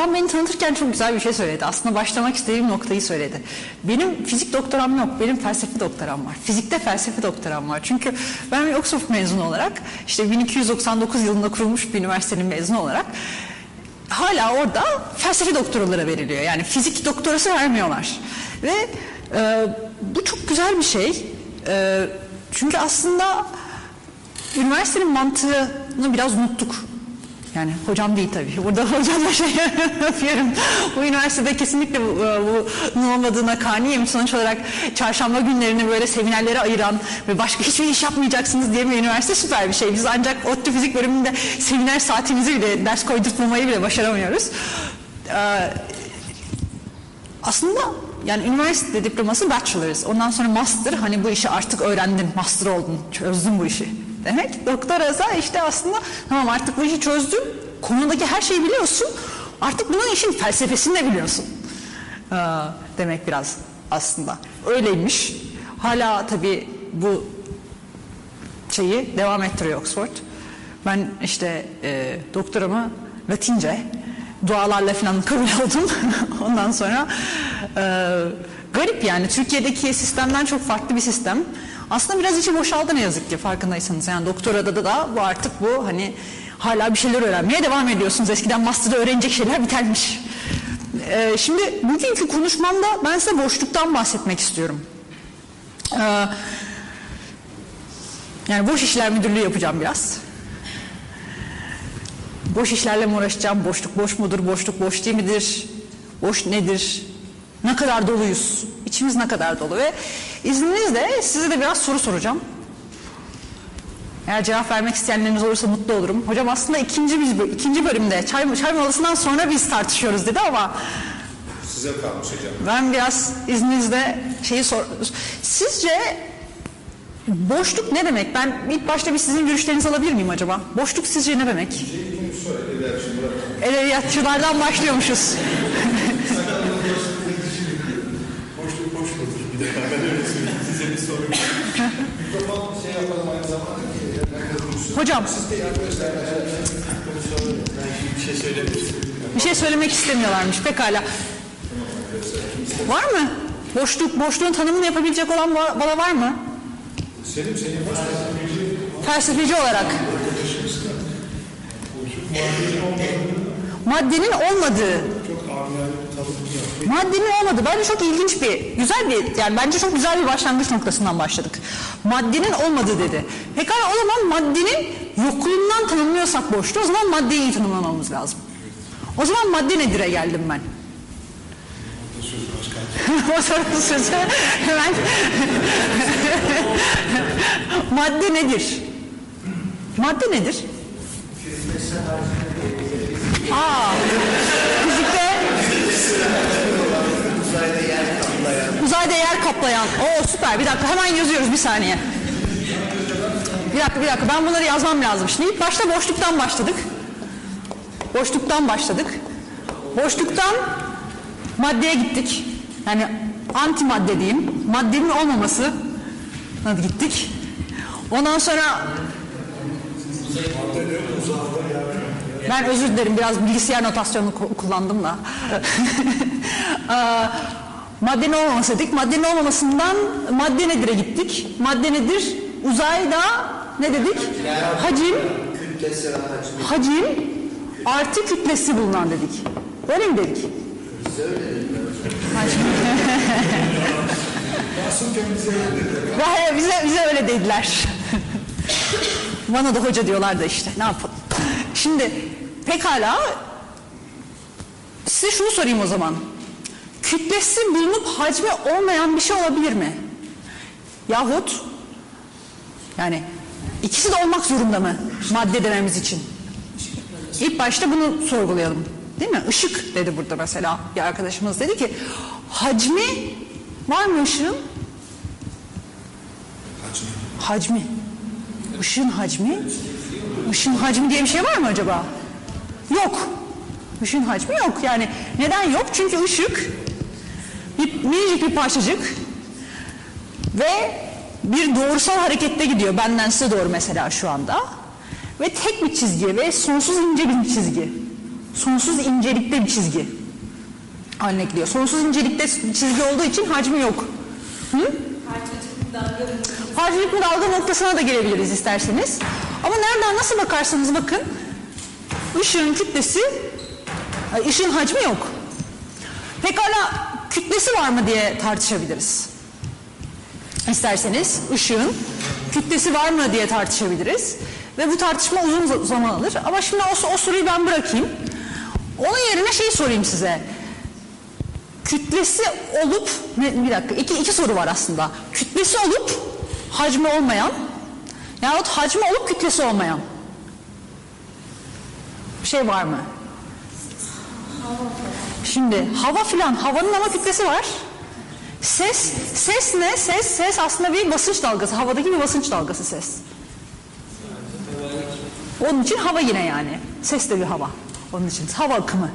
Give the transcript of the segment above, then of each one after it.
hocam beni tanıtırken çok güzel bir şey söyledi. Aslında başlamak istediğim noktayı söyledi. Benim fizik doktoram yok, benim felsefe doktoram var. Fizikte felsefe doktoram var. Çünkü ben Oxford mezunu olarak, işte 1299 yılında kurulmuş bir üniversitenin mezunu olarak hala orada felsefe doktoraları veriliyor. Yani fizik doktorası vermiyorlar. Ve e, bu çok güzel bir şey. E, çünkü aslında üniversitenin mantığını biraz unuttuk. Yani hocam değil tabii. Burada hocamla şey yapıyorum. Bu üniversitede kesinlikle bu, bunun olmadığına kaniyim. Sonuç olarak çarşamba günlerini böyle seminerlere ayıran ve başka hiçbir iş yapmayacaksınız diye bir üniversite süper bir şey. Biz ancak ODTÜ fizik bölümünde seminer saatimizi bile ders koydurtmamayı bile başaramıyoruz. Ee, aslında yani üniversite diploması bachelor's. Ondan sonra master hani bu işi artık öğrendin, master oldun, çözdün bu işi demek. Doktorasa işte aslında tamam artık bu işi çözdün, konudaki her şeyi biliyorsun. Artık bunun işin felsefesini de biliyorsun. Ee, demek biraz aslında. Öyleymiş. Hala tabii bu şeyi devam ettiriyor Oxford. Ben işte e, doktoramı Latince dualarla falan kabul oldum. Ondan sonra e, garip yani Türkiye'deki sistemden çok farklı bir sistem. Aslında biraz içi boşaldı ne yazık ki farkındaysanız. Yani doktorada da, da bu artık bu hani hala bir şeyler öğrenmeye devam ediyorsunuz. Eskiden master'da öğrenecek şeyler bitermiş. Ee, şimdi bugünkü konuşmamda ben size boşluktan bahsetmek istiyorum. Ee, yani boş işler müdürlüğü yapacağım biraz. Boş işlerle mi uğraşacağım? Boşluk boş mudur? Boşluk boş değil midir? Boş nedir? Ne kadar doluyuz? İçimiz ne kadar dolu? Ve izninizle size de biraz soru soracağım. Eğer cevap vermek isteyenleriniz olursa mutlu olurum. Hocam aslında ikinci, biz, ikinci bölümde çay, çay molasından sonra biz tartışıyoruz dedi ama Size kalmış hocam. ben biraz izninizle şeyi sor... Sizce boşluk ne demek? Ben ilk başta bir sizin görüşlerinizi alabilir miyim acaba? Boşluk sizce ne demek? Edebiyatçılardan başlıyormuşuz. Ben öyle söyleyeyim. Size bir soru. Mikrofon şey yapalım aynı zamanda ki. Hocam Siz de arkadaşlar bir şey söylemiştim. bir şey söylemek istemiyorlarmış pekala. Var mı? Boşluk, boşluğun tanımını yapabilecek olan bana var mı? Selim senin Felsefeci olarak. Maddenin olmadığı. çok amiyane bir tanım yok. Maddenin olmadığı. Bence çok ilginç bir, güzel bir, yani bence çok güzel bir başlangıç noktasından başladık. Maddenin olmadığı dedi. Pekala o zaman maddenin yokluğundan tanımlıyorsak boşluğu, o zaman maddeyi iyi tanımlamamız lazım. O zaman madde nedir'e geldim ben. O sorunun sözü hemen madde nedir? Madde nedir? Aa, fizikte uzayda yer kaplayan. Oo süper bir dakika hemen yazıyoruz bir saniye. Bir dakika bir dakika ben bunları yazmam lazım. Şimdi ilk başta boşluktan başladık. Boşluktan başladık. Boşluktan maddeye gittik. Yani antimadde diyeyim. Maddenin olmaması. Hadi gittik. Ondan sonra ben özür dilerim biraz bilgisayar notasyonu ku- kullandım da. Aa, maddenin olmaması dedik. Maddenin olmamasından madde nedir'e gittik. Madde nedir? Uzayda ne dedik? Hacim. Hacim artı kütlesi bulunan dedik. Öyle mi dedik? Hayır, bize, bize öyle dediler. Bana da hoca diyorlar da işte ne yapalım. Şimdi pekala size şunu sorayım o zaman. Kütlesi bulunup hacmi olmayan bir şey olabilir mi? Yahut yani ikisi de olmak zorunda mı madde dememiz için? İlk başta bunu sorgulayalım. Değil mi? Işık dedi burada mesela bir arkadaşımız dedi ki hacmi var mı ışığın? Hacmi. Işığın hacmi. Işığın hacmi diye bir şey var mı acaba? Yok. Işığın hacmi yok. Yani neden yok? Çünkü ışık bir, minicik bir parçacık ve bir doğrusal harekette gidiyor. Benden size doğru mesela şu anda. Ve tek bir çizgi ve sonsuz ince bir çizgi. sonsuz incelikte bir çizgi haline geliyor. Sonsuz incelikte çizgi olduğu için hacmi yok. Hı? Harcılık bir dalga noktasına da gelebiliriz isterseniz. Ama nereden nasıl bakarsanız bakın ışığın kütlesi, ışığın hacmi yok. Pekala kütlesi var mı diye tartışabiliriz. İsterseniz ışığın kütlesi var mı diye tartışabiliriz. Ve bu tartışma uzun za- zaman alır. Ama şimdi o, o soruyu ben bırakayım. Onun yerine şey sorayım size. Kütlesi olup, bir dakika iki, iki soru var aslında. Kütlesi olup hacmi olmayan yahut hacmi olup kütlesi olmayan. Şey var mı? Şimdi hava filan, havanın ama kütlesi var. Ses, ses ne? Ses, ses aslında bir basınç dalgası. Havadaki bir basınç dalgası ses. Onun için hava yine yani. Ses de bir hava. Onun için hava akımı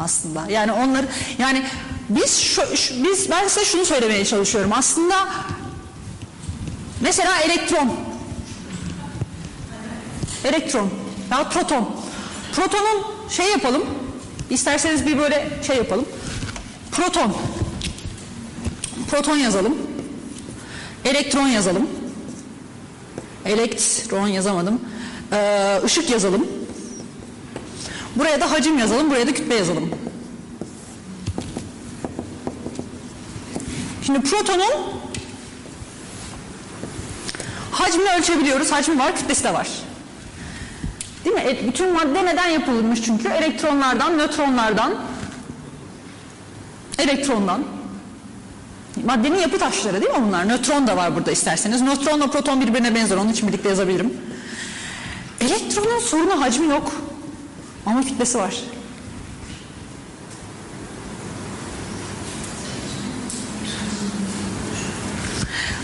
aslında. Yani onları yani biz şu, şu- biz ben size şunu söylemeye çalışıyorum. Aslında mesela elektron elektron ya proton. Protonun şey yapalım. İsterseniz bir böyle şey yapalım. Proton. Proton yazalım. Elektron yazalım. Elektron yazamadım. Ee, ışık yazalım. Buraya da hacim yazalım, buraya da kütle yazalım. Şimdi protonun hacmini ölçebiliyoruz. Hacmi var, kütlesi de var. Değil mi? E, bütün madde neden yapılmış çünkü? Elektronlardan, nötronlardan, elektrondan. Maddenin yapı taşları değil mi bunlar? Nötron da var burada isterseniz. Nötronla proton birbirine benzer. Onun için birlikte yazabilirim. Elektronun sorunu hacmi yok. Ama kütlesi var.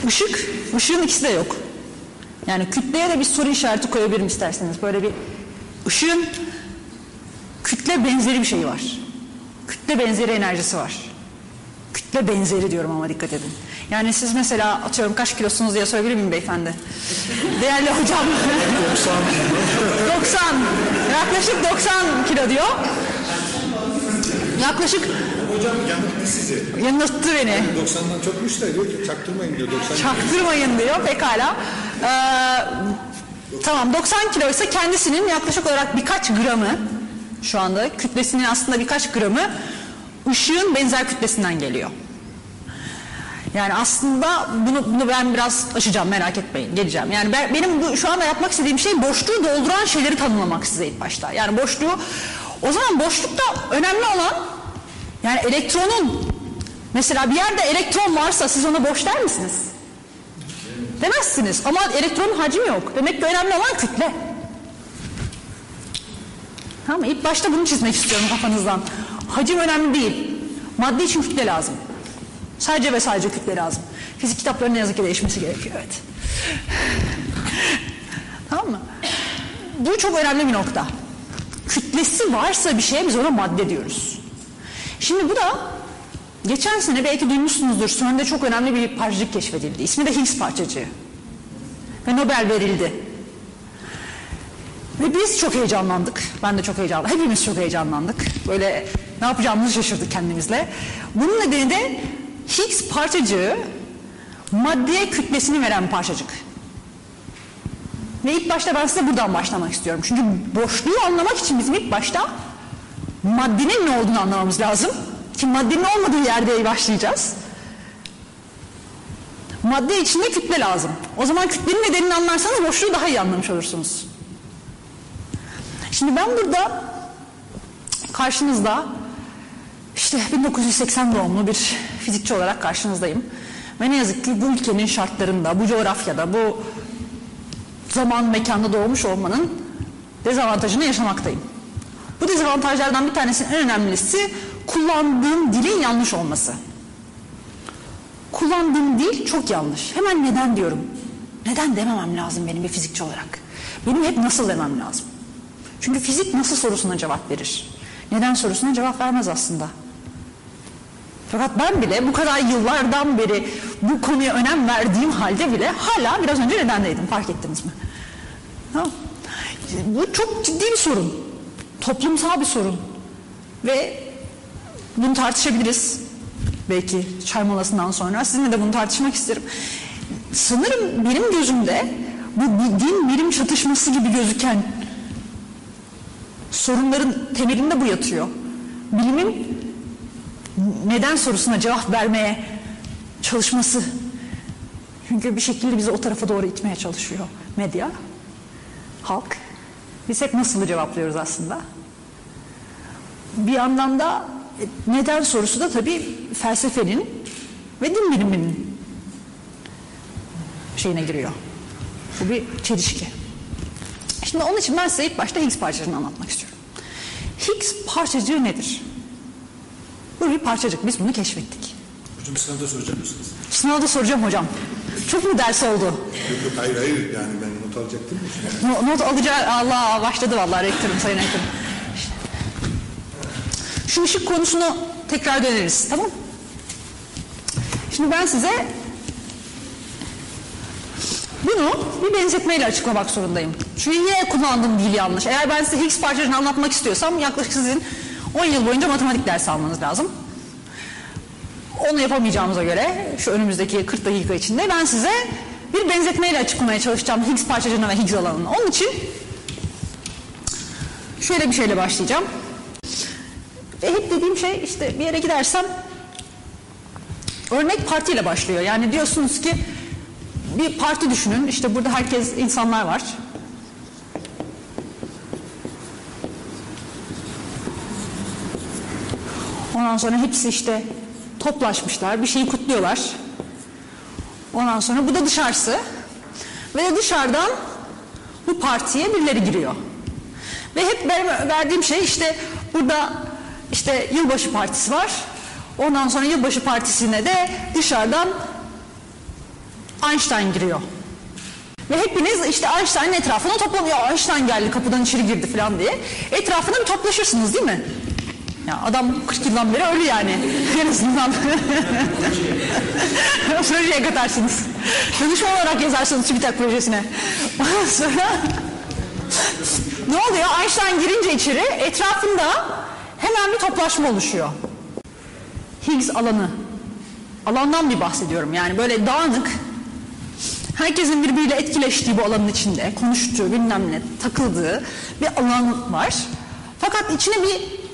Işık, ışığın ikisi de yok. Yani kütleye de bir soru işareti koyabilirim isterseniz. Böyle bir ışığın kütle benzeri bir şeyi var. Kütle benzeri enerjisi var. Kütle benzeri diyorum ama dikkat edin. Yani siz mesela atıyorum kaç kilosunuz diye sorabilir miyim beyefendi? Değerli hocam. 90. Yaklaşık 90 kilo diyor. Yaklaşık Hocam yanılttı sizi. yanılttı beni. 90'dan çokmuş da diyor ki çaktırmayın diyor. 90 Çaktırmayın diyor pekala. Ee, tamam 90 kilo ise kendisinin yaklaşık olarak birkaç gramı şu anda kütlesinin aslında birkaç gramı ışığın benzer kütlesinden geliyor. Yani aslında bunu, bunu ben biraz açacağım merak etmeyin geleceğim. Yani ben, benim bu, şu anda yapmak istediğim şey boşluğu dolduran şeyleri tanımlamak size ilk başta. Yani boşluğu o zaman boşlukta önemli olan yani elektronun mesela bir yerde elektron varsa siz ona boş der misiniz? Demezsiniz ama elektronun hacmi yok. Demek ki önemli olan kütle. Tamam mı? İlk başta bunu çizmek istiyorum kafanızdan. Hacim önemli değil. Madde için kütle lazım. Sadece ve sadece kütle lazım. Fizik kitaplarının ne yazık ki değişmesi gerekiyor. Evet. tamam mı? Bu çok önemli bir nokta. Kütlesi varsa bir şeye biz ona madde diyoruz. Şimdi bu da geçen sene belki duymuşsunuzdur. CERN'de çok önemli bir parçacık keşfedildi. İsmi de Higgs parçacığı. Ve Nobel verildi. Ve biz çok heyecanlandık. Ben de çok heyecanlandım. Hepimiz çok heyecanlandık. Böyle ne yapacağımızı şaşırdık kendimizle. Bunun nedeni de Higgs parçacığı maddeye kütlesini veren parçacık. Ve ilk başta ben size buradan başlamak istiyorum. Çünkü boşluğu anlamak için bizim ilk başta maddenin ne olduğunu anlamamız lazım. Ki maddenin olmadığı yerde başlayacağız. Madde içinde kütle lazım. O zaman kütlenin nedenini anlarsanız boşluğu daha iyi anlamış olursunuz. Şimdi ben burada karşınızda işte 1980 doğumlu bir fizikçi olarak karşınızdayım. Ve ne yazık ki bu ülkenin şartlarında, bu coğrafyada, bu zaman mekanda doğmuş olmanın dezavantajını yaşamaktayım. Bu dezavantajlardan bir tanesinin en önemlisi kullandığım dilin yanlış olması. Kullandığım dil çok yanlış. Hemen neden diyorum. Neden dememem lazım benim bir fizikçi olarak. Benim hep nasıl demem lazım. Çünkü fizik nasıl sorusuna cevap verir. Neden sorusuna cevap vermez aslında. Fakat ben bile bu kadar yıllardan beri bu konuya önem verdiğim halde bile hala biraz önce nedendeydim fark ettiniz mi? Tamam. Bu çok ciddi bir sorun. Toplumsal bir sorun. Ve bunu tartışabiliriz. Belki çay molasından sonra. Sizinle de bunu tartışmak isterim. Sanırım benim gözümde bu din bilim çatışması gibi gözüken sorunların temelinde bu yatıyor. Bilimin neden sorusuna cevap vermeye çalışması. Çünkü bir şekilde bizi o tarafa doğru itmeye çalışıyor medya, halk. Biz hep nasıl cevaplıyoruz aslında. Bir yandan da neden sorusu da tabii felsefenin ve din biliminin şeyine giriyor. Bu bir çelişki. Şimdi onun için ben size ilk başta Higgs parçacığını anlatmak istiyorum. Higgs parçacığı nedir? Bu bir parçacık. Biz bunu keşfettik. Hocam sınavda soracak mısınız? Sınavda soracağım hocam. Çok mu ders oldu? Yok yok hayır hayır yani ben not alacaktım da. No- Not alacağı Allah başladı vallahi rektörüm sayın rektörüm. Şu ışık konusunu tekrar döneriz tamam Şimdi ben size bunu bir benzetmeyle açıklamak zorundayım. Çünkü niye kullandığım dil yanlış. Eğer ben size Higgs parçacığını anlatmak istiyorsam yaklaşık sizin 10 yıl boyunca matematik dersi almanız lazım. Onu yapamayacağımıza göre şu önümüzdeki 40 dakika içinde ben size bir benzetmeyle açıklamaya çalışacağım Higgs parçacığını ve Higgs alanını. Onun için şöyle bir şeyle başlayacağım. Ve hep dediğim şey işte bir yere gidersem örnek partiyle başlıyor. Yani diyorsunuz ki bir parti düşünün. İşte burada herkes insanlar var. Ondan sonra hepsi işte toplaşmışlar, bir şeyi kutluyorlar. Ondan sonra bu da dışarısı. Ve dışarıdan bu partiye birileri giriyor. Ve hep verdiğim şey işte burada işte yılbaşı partisi var. Ondan sonra yılbaşı partisine de dışarıdan Einstein giriyor. Ve hepiniz işte Einstein'ın etrafına toplanıyor. Einstein geldi kapıdan içeri girdi falan diye. Etrafına bir toplaşırsınız değil mi? Ya adam 40 yıldan beri ölü yani. En azından. Projeye katarsınız. Danışma olarak yazarsınız TÜBİTAK projesine. Ondan sonra ne oluyor? Einstein girince içeri etrafında hemen bir toplaşma oluşuyor. Higgs alanı. Alandan bir bahsediyorum. Yani böyle dağınık, herkesin birbiriyle etkileştiği bu alanın içinde, konuştuğu, bilmem ne, takıldığı bir alan var. Fakat içine bir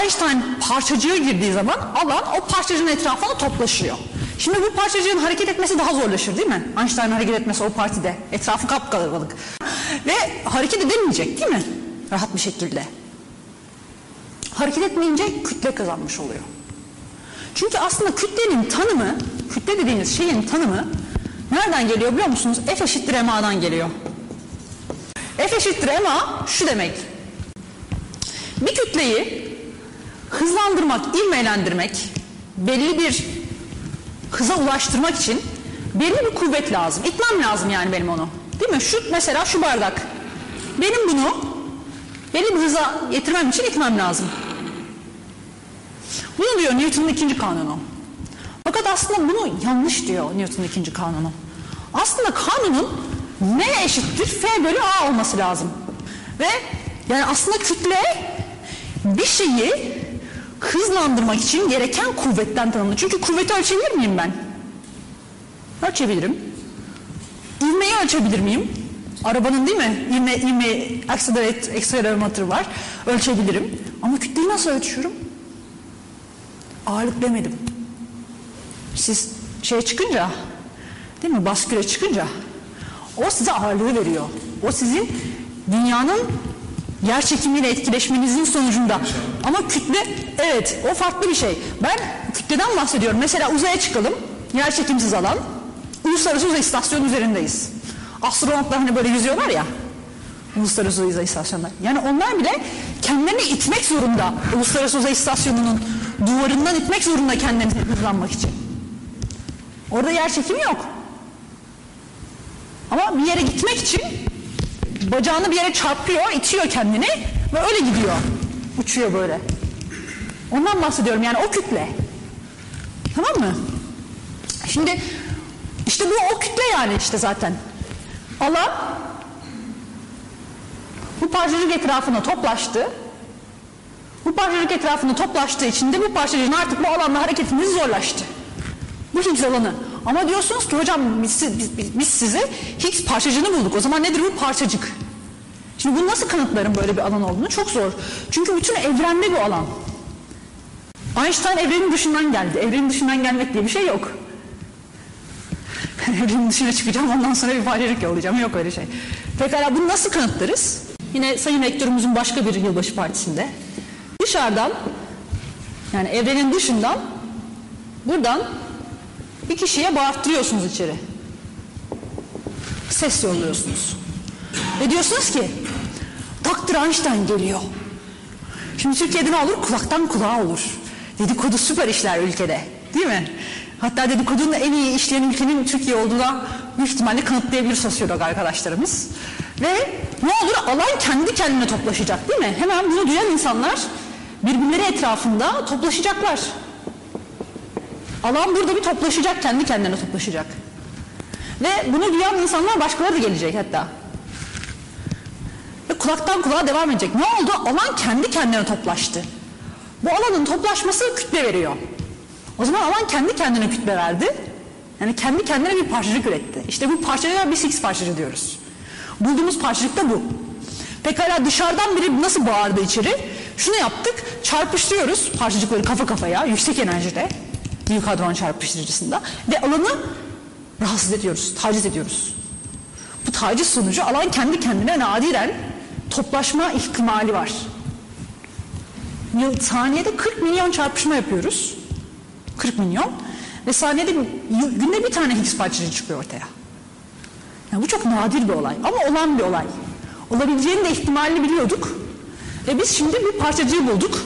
Einstein parçacığı girdiği zaman alan o parçacığın etrafına toplaşıyor. Şimdi bu parçacığın hareket etmesi daha zorlaşır değil mi? Einstein'ın hareket etmesi o partide. Etrafı kapkalabalık. Ve hareket edemeyecek değil mi? Rahat bir şekilde. Hareket etmeyince kütle kazanmış oluyor. Çünkü aslında kütlenin tanımı, kütle dediğimiz şeyin tanımı nereden geliyor biliyor musunuz? F eşittir MA'dan geliyor. F eşittir MA şu demek. Bir kütleyi hızlandırmak, ivmelendirmek, belli bir hıza ulaştırmak için belli bir kuvvet lazım. İtmem lazım yani benim onu. Değil mi? Şu mesela şu bardak. Benim bunu belli bir hıza getirmem için itmem lazım. Bunu diyor Newton'un ikinci kanunu. Fakat aslında bunu yanlış diyor Newton'un ikinci kanunu. Aslında kanunun M eşittir F bölü A olması lazım. Ve yani aslında kütle bir şeyi hızlandırmak için gereken kuvvetten tanımlı. Çünkü kuvveti ölçebilir miyim ben? Ölçebilirim. İvmeyi ölçebilir miyim? Arabanın değil mi? İvme, ivme, accelerate, accelerometer var. Ölçebilirim. Ama kütleyi nasıl ölçüyorum? Ağırlık demedim. Siz şeye çıkınca, değil mi? Basküre çıkınca o size ağırlığı veriyor. O sizin dünyanın yer çekimiyle etkileşmenizin sonucunda. Ama kütle evet o farklı bir şey. Ben kütleden bahsediyorum. Mesela uzaya çıkalım. Yer çekimsiz alan. Uluslararası Uzay İstasyonu üzerindeyiz. Astronotlar hani böyle yüzüyorlar ya. Uluslararası Uzay İstasyonları. Yani onlar bile kendilerini itmek zorunda. Uluslararası Uzay İstasyonu'nun duvarından itmek zorunda kendilerini hızlanmak için. Orada yer çekimi yok. Ama bir yere gitmek için bacağını bir yere çarpıyor, itiyor kendini ve öyle gidiyor. Uçuyor böyle. Ondan bahsediyorum yani o kütle. Tamam mı? Şimdi işte bu o kütle yani işte zaten. Alan bu parçacık etrafına toplaştı. Bu parçacık etrafında toplaştığı için de bu parçacığın artık bu alanda hareketiniz zorlaştı. Bu Higgs alanı. Ama diyorsunuz ki hocam biz, biz, biz- size Higgs parçacığını bulduk. O zaman nedir bu parçacık? Şimdi bunu nasıl kanıtlarım böyle bir alan olduğunu? Çok zor. Çünkü bütün evrende bu alan. Einstein evrenin dışından geldi. Evrenin dışından gelmek diye bir şey yok. Evrenin dışına çıkacağım ondan sonra bir parçacık yollayacağım. Yok öyle şey. Pekala bunu nasıl kanıtlarız? Yine Sayın Rektörümüzün başka bir yılbaşı partisinde dışarıdan yani evrenin dışından buradan bir kişiye bağırttırıyorsunuz içeri. Ses yolluyorsunuz. Ve diyorsunuz ki Dr. Einstein geliyor. Şimdi Türkiye'de ne olur? Kulaktan kulağa olur. Dedikodu süper işler ülkede. Değil mi? Hatta dedikodunun en iyi işleyen ülkenin Türkiye olduğuna büyük ihtimalle kanıtlayabilir sosyolog arkadaşlarımız. Ve ne olur? Alan kendi kendine toplaşacak değil mi? Hemen bunu duyan insanlar birbirleri etrafında toplaşacaklar. Alan burada bir toplaşacak, kendi kendine toplaşacak. Ve bunu duyan insanlar başkaları da gelecek hatta. Ve kulaktan kulağa devam edecek. Ne oldu? Alan kendi kendine toplaştı. Bu alanın toplaşması kütle veriyor. O zaman alan kendi kendine kütle verdi. Yani kendi kendine bir parçacık üretti. İşte bu parçacığa biz Higgs parçacığı diyoruz. Bulduğumuz parçacık da bu. Pekala dışarıdan biri nasıl bağırdı içeri? Şunu yaptık, çarpıştırıyoruz parçacıkları kafa kafaya, yüksek enerjide, büyük hadron çarpıştırıcısında ve alanı rahatsız ediyoruz, taciz ediyoruz. Bu taciz sonucu alan kendi kendine nadiren toplaşma ihtimali var. Yıl, saniyede 40 milyon çarpışma yapıyoruz. 40 milyon. Ve saniyede günde bir tane Higgs parçacığı çıkıyor ortaya. Yani bu çok nadir bir olay ama olan bir olay. Olabileceğini de ihtimalini biliyorduk. Ve biz şimdi bir parçacığı bulduk.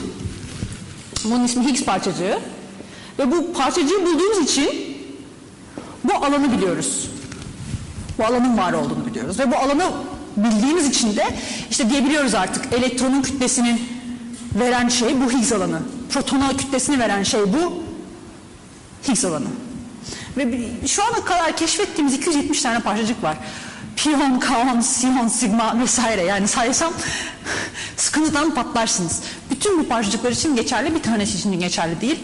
Bunun ismi Higgs parçacığı. Ve bu parçacığı bulduğumuz için bu alanı biliyoruz. Bu alanın var olduğunu biliyoruz. Ve bu alanı bildiğimiz için de işte diyebiliyoruz artık elektronun kütlesini veren şey bu Higgs alanı. Protona kütlesini veren şey bu Higgs alanı. Ve şu ana kadar keşfettiğimiz 270 tane parçacık var. Piyon, kaon, siyon, sigma vesaire yani saysam sıkıntıdan patlarsınız. Bütün bu parçacıklar için geçerli bir tanesi için geçerli değil.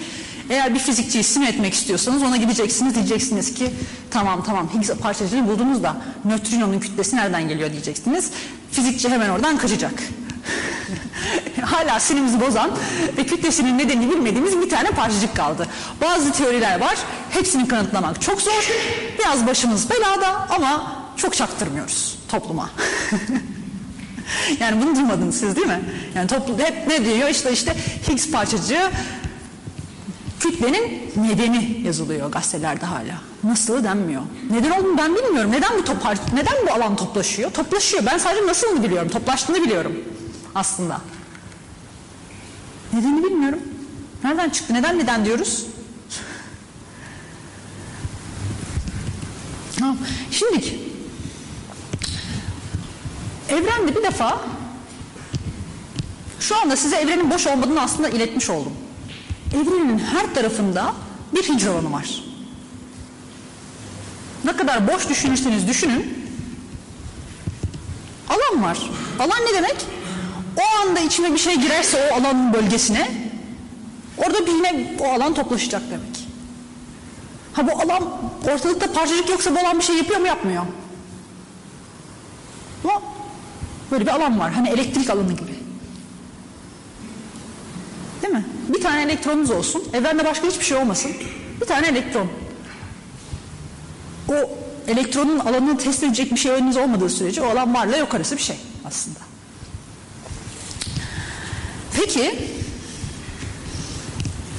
Eğer bir fizikçiyi sinir etmek istiyorsanız ona gideceksiniz diyeceksiniz ki tamam tamam Higgs parçacığını buldunuz da nötrinonun kütlesi nereden geliyor diyeceksiniz. Fizikçi hemen oradan kaçacak. Hala sinimizi bozan ve kütlesinin nedenini bilmediğimiz bir tane parçacık kaldı. Bazı teoriler var. Hepsini kanıtlamak çok zor. Biraz başımız belada ama çok çaktırmıyoruz topluma. yani bunu duymadınız siz değil mi? Yani toplum hep ne diyor? İşte işte Higgs parçacığı kütlenin nedeni yazılıyor gazetelerde hala. Nasıl denmiyor. Neden olduğunu ben bilmiyorum. Neden bu topar, neden bu alan toplaşıyor? Toplaşıyor. Ben sadece nasılını biliyorum. Toplaştığını biliyorum aslında. Nedenini bilmiyorum. Nereden çıktı? Neden neden diyoruz? Şimdi evrende bir defa şu anda size evrenin boş olmadığını aslında iletmiş oldum. Evrenin her tarafında bir hicr alanı var. Ne kadar boş düşünürseniz düşünün alan var. Alan ne demek? O anda içime bir şey girerse o alanın bölgesine orada bir yine o alan toplaşacak demek. Ha bu alan ortalıkta parçacık yoksa bu alan bir şey yapıyor mu yapmıyor? Ama böyle bir alan var. Hani elektrik alanı gibi. Değil mi? Bir tane elektronunuz olsun. Evrende başka hiçbir şey olmasın. Bir tane elektron. O elektronun alanını test edecek bir şey önünüz olmadığı sürece o alan varla yok arası bir şey aslında. Peki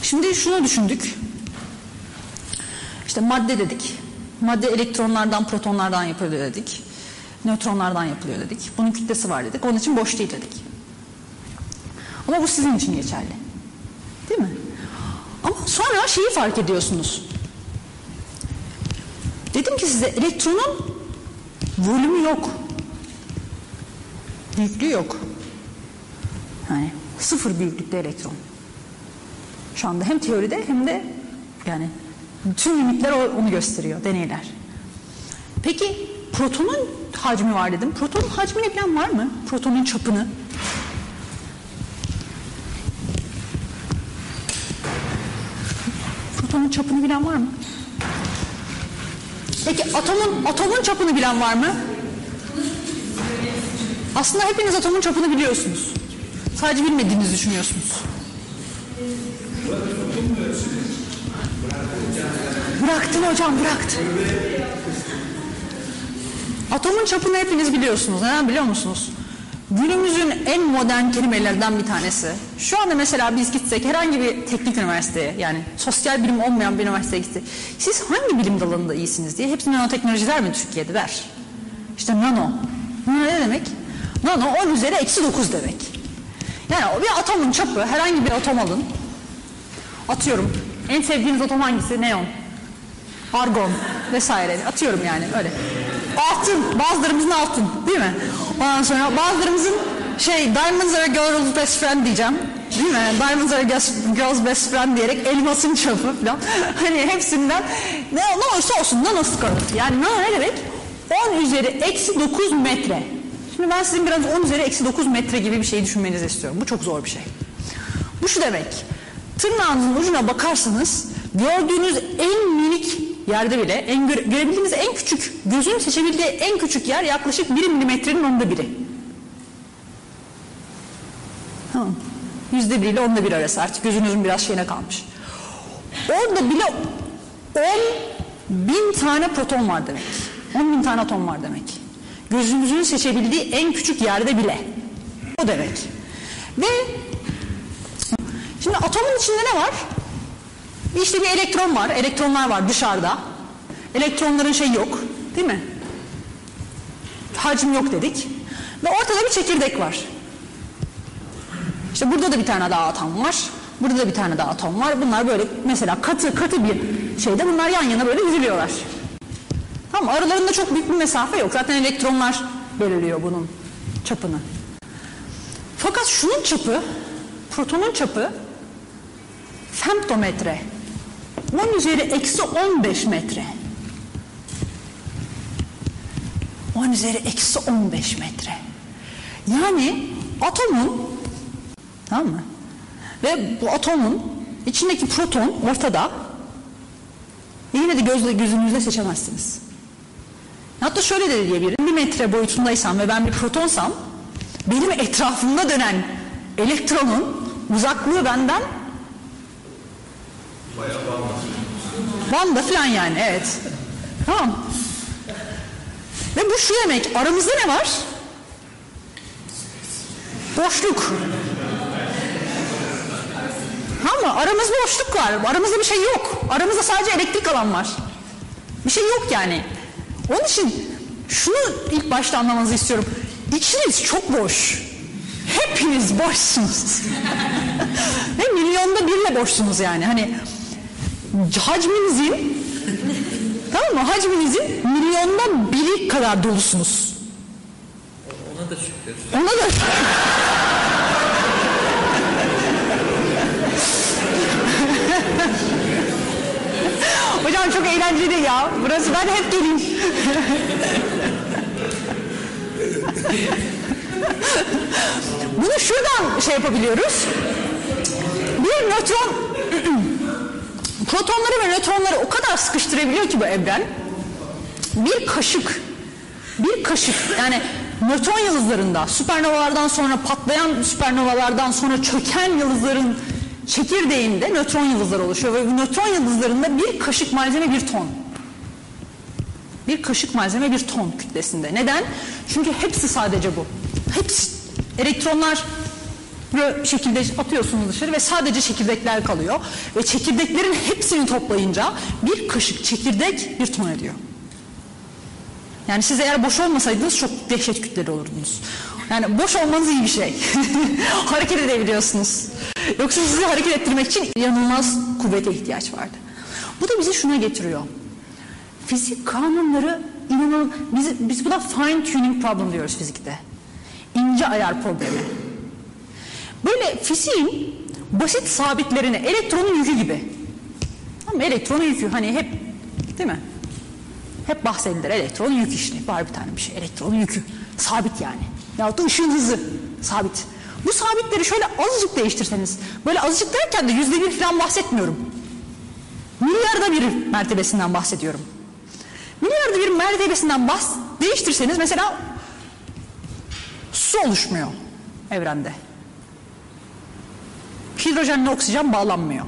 şimdi şunu düşündük. İşte madde dedik. Madde elektronlardan, protonlardan yapılıyor dedik. Nötronlardan yapılıyor dedik. Bunun kütlesi var dedik. Onun için boş değil dedik. Ama bu sizin için geçerli. Değil mi? Ama sonra şeyi fark ediyorsunuz. Dedim ki size elektronun volümü yok. Büyüklüğü yok. Yani sıfır büyüklükte elektron. Şu anda hem teoride hem de yani bütün limitler onu gösteriyor deneyler. Peki protonun hacmi var dedim. Protonun hacmini bilen var mı? Protonun çapını. Protonun çapını bilen var mı? Peki atomun atomun çapını bilen var mı? Aslında hepiniz atomun çapını biliyorsunuz. Sadece bilmediğinizi düşünüyorsunuz. Bıraktın hocam bıraktın. Atomun çapını hepiniz biliyorsunuz. Neden biliyor musunuz? Günümüzün en modern kelimelerden bir tanesi. Şu anda mesela biz gitsek herhangi bir teknik üniversiteye yani sosyal bilim olmayan bir üniversiteye gitsek. Siz hangi bilim dalında iyisiniz diye hepsi nanoteknolojiler mi Türkiye'de der. İşte nano. Nano ne demek? Nano 10 üzeri eksi 9 demek. Yani bir atomun çapı herhangi bir atom alın. Atıyorum. En sevdiğiniz atom hangisi? Neon. Argon vesaire. Atıyorum yani öyle. Altın. Bazılarımızın altın. Değil mi? Ondan sonra bazılarımızın şey Diamonds are a girl's best friend diyeceğim. Değil mi? Diamonds are a girl's- best friend diyerek elmasın çapı falan. hani hepsinden ne, ne olursa olsun nano scarlet. Yani nano ne demek? 10 üzeri eksi 9 metre. Şimdi ben sizin biraz 10 üzeri eksi 9 metre gibi bir şey düşünmenizi istiyorum. Bu çok zor bir şey. Bu şu demek. Tırnağınızın ucuna bakarsanız gördüğünüz en minik yerde bile en göre, görebildiğiniz en küçük gözün seçebildiği en küçük yer yaklaşık 1 milimetrenin onda biri. Yüzde bir ile onda bir arası artık gözünüzün biraz şeyine kalmış. Orada bile 10 bin tane proton var demek. 10 bin tane atom var demek. Gözünüzün seçebildiği en küçük yerde bile. O demek. Ve Şimdi atomun içinde ne var? İşte bir elektron var. Elektronlar var dışarıda. Elektronların şey yok. Değil mi? Hacim yok dedik. Ve ortada bir çekirdek var. İşte burada da bir tane daha atom var. Burada da bir tane daha atom var. Bunlar böyle mesela katı katı bir şeyde bunlar yan yana böyle diziliyorlar. Tamam aralarında çok büyük bir mesafe yok. Zaten elektronlar belirliyor bunun çapını. Fakat şunun çapı, protonun çapı femtometre. 10 üzeri eksi 15 metre. 10 üzeri eksi 15 metre. Yani atomun tamam mı? Ve bu atomun içindeki proton ortada. Yine de gözle, gözünüzle seçemezsiniz. Hatta şöyle de diyebilirim. Bir metre boyutundaysam ve ben bir protonsam benim etrafımda dönen elektronun uzaklığı benden Van'da falan yani evet. Tamam. Ve bu şu demek aramızda ne var? Boşluk. Ama aramızda boşluk var. Aramızda bir şey yok. Aramızda sadece elektrik alan var. Bir şey yok yani. Onun için şunu ilk başta anlamanızı istiyorum. İçiniz çok boş. Hepiniz boşsunuz. Ve milyonda birle boşsunuz yani. Hani hacminizin tamam mı? Hacminizin milyonda biri kadar dolusunuz. Ona da şükür. Ona da Hocam çok eğlenceli ya. Burası ben hep geleyim. Bunu şuradan şey yapabiliyoruz. Bir nötron protonları ve nötronları o kadar sıkıştırabiliyor ki bu evren. Bir kaşık bir kaşık yani nötron yıldızlarında süpernovalardan sonra patlayan süpernovalardan sonra çöken yıldızların çekirdeğinde nötron yıldızları oluşuyor ve bu nötron yıldızlarında bir kaşık malzeme bir ton. Bir kaşık malzeme bir ton kütlesinde. Neden? Çünkü hepsi sadece bu. Hepsi elektronlar şekilde atıyorsunuz dışarı ve sadece çekirdekler kalıyor. Ve çekirdeklerin hepsini toplayınca bir kaşık çekirdek ton ediyor. Yani siz eğer boş olmasaydınız çok dehşet kütleli olurdunuz. Yani boş olmanız iyi bir şey. hareket edebiliyorsunuz. Yoksa sizi hareket ettirmek için inanılmaz kuvvete ihtiyaç vardı. Bu da bizi şuna getiriyor. Fizik kanunları inanılmaz... Biz, biz buna fine tuning problem diyoruz fizikte. İnce ayar problemi. Böyle fiziğin basit sabitlerine elektronun yükü gibi. Ama elektronun yükü hani hep değil mi? Hep bahsedilir elektron yük işte. Var bir tane bir şey. Elektron yükü. Sabit yani. Yahut da ışığın hızı. Sabit. Bu sabitleri şöyle azıcık değiştirseniz. Böyle azıcık derken de yüzde bir falan bahsetmiyorum. Milyarda bir mertebesinden bahsediyorum. Milyarda bir mertebesinden bahs değiştirseniz mesela su oluşmuyor evrende. Hidrojenle oksijen bağlanmıyor.